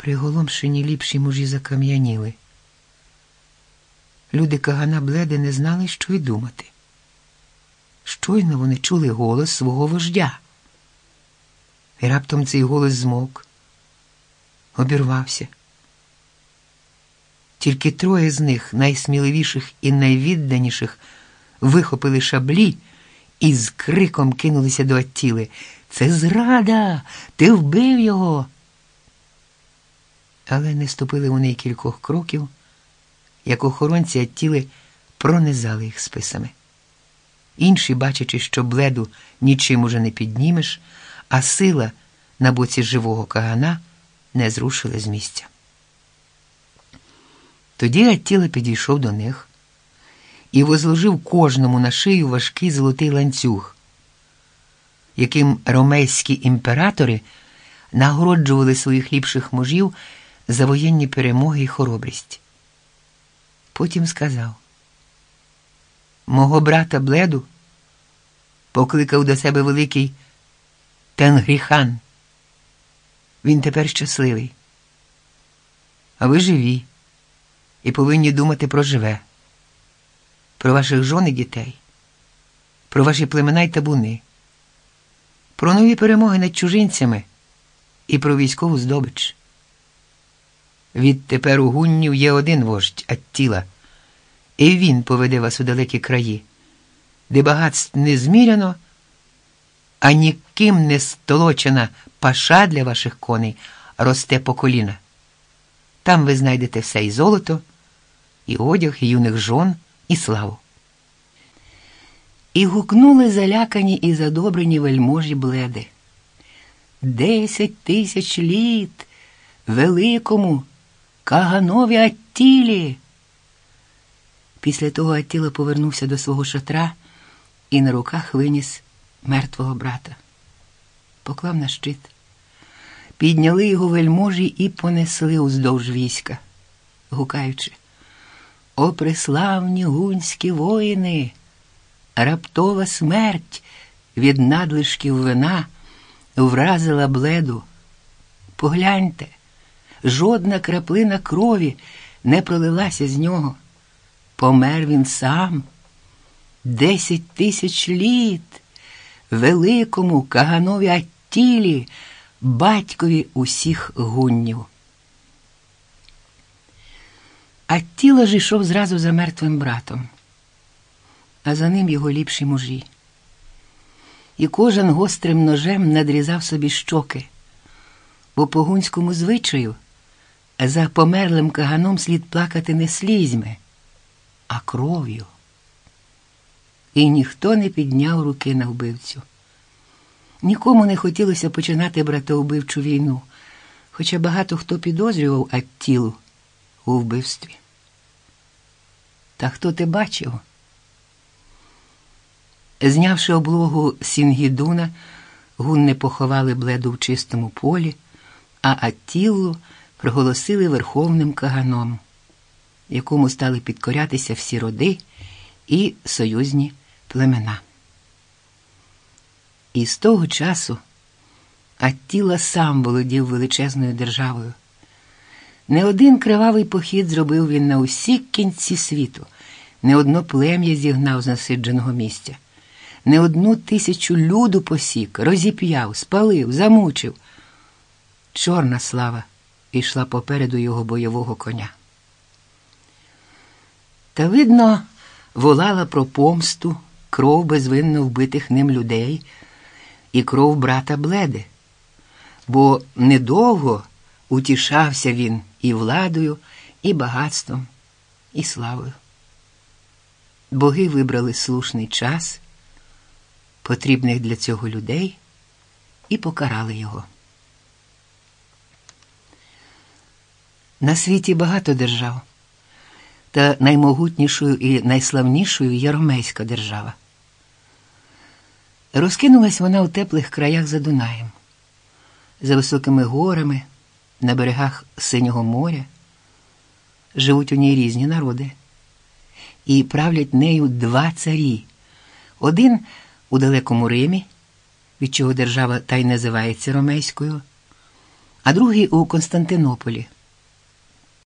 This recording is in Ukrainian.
Приголомшені ліпші мужі закам'яніли. Люди Кагана Бледи не знали, що й думати. Щойно вони чули голос свого вождя. І раптом цей голос змовк, обірвався. Тільки троє з них, найсміливіших і найвідданіших, вихопили шаблі і з криком кинулися до Аттіли. Це зрада! Ти вбив його. Але не ступили вони кількох кроків, як охоронці Аттіли пронизали їх списами. Інші, бачачи, що бледу нічим уже не піднімеш, а сила на боці живого кагана не зрушили з місця. Тоді Аттіла підійшов до них і возложив кожному на шию важкий золотий ланцюг, яким ромейські імператори нагороджували своїх ліпших мужів за воєнні перемоги і хоробрість. Потім сказав: Мого брата Бледу покликав до себе великий Тенгріхан. Він тепер щасливий. А ви живі і повинні думати про живе, про ваших жон і дітей, про ваші племена й табуни, про нові перемоги над чужинцями і про військову здобич. Відтепер у гуннів є один вождь Аттіла, і він поведе вас у далекі краї, де багатств не зміряно, а ніким не столочена паша для ваших коней росте по коліна. Там ви знайдете все і золото, і одяг, і юних жон, і славу. І гукнули залякані і задобрені вельможі бледи. Десять тисяч літ великому Каганові Аттілі. Після того Аттіла повернувся до свого шатра і на руках виніс мертвого брата. Поклав на щит. Підняли його вельможі і понесли уздовж війська, гукаючи. О, преславні гунські воїни! Раптова смерть від надлишків вина вразила бледу. Погляньте, жодна краплина крові не пролилася з нього. Помер він сам. Десять тисяч літ великому Каганові Аттілі, батькові усіх гуннів. Аттіла ж йшов зразу за мертвим братом, а за ним його ліпші мужі. І кожен гострим ножем надрізав собі щоки, бо по гунському звичаю за померлим каганом слід плакати не слізьми, а кров'ю. І ніхто не підняв руки на вбивцю. Нікому не хотілося починати братоубивчу війну, хоча багато хто підозрював Аттілу у вбивстві. Та хто ти бачив? Знявши облогу Сінгідуна, гунни поховали бледу в чистому полі, а Аттілу проголосили верховним каганом, якому стали підкорятися всі роди і союзні племена. І з того часу Аттіла сам володів величезною державою. Не один кривавий похід зробив він на усі кінці світу, не одно плем'я зігнав з насидженого місця, не одну тисячу люду посік, розіп'яв, спалив, замучив. Чорна слава йшла попереду його бойового коня. Та, видно, волала про помсту, кров безвинно вбитих ним людей і кров брата Бледи, бо недовго утішався він і владою, і багатством, і славою. Боги вибрали слушний час, потрібних для цього людей, і покарали його. На світі багато держав, та наймогутнішою і найславнішою є ромейська держава. Розкинулась вона у теплих краях за Дунаєм, за високими горами, на берегах Синього моря. Живуть у ній різні народи, і правлять нею два царі. Один у далекому Римі, від чого держава та й називається Ромейською, а другий у Константинополі.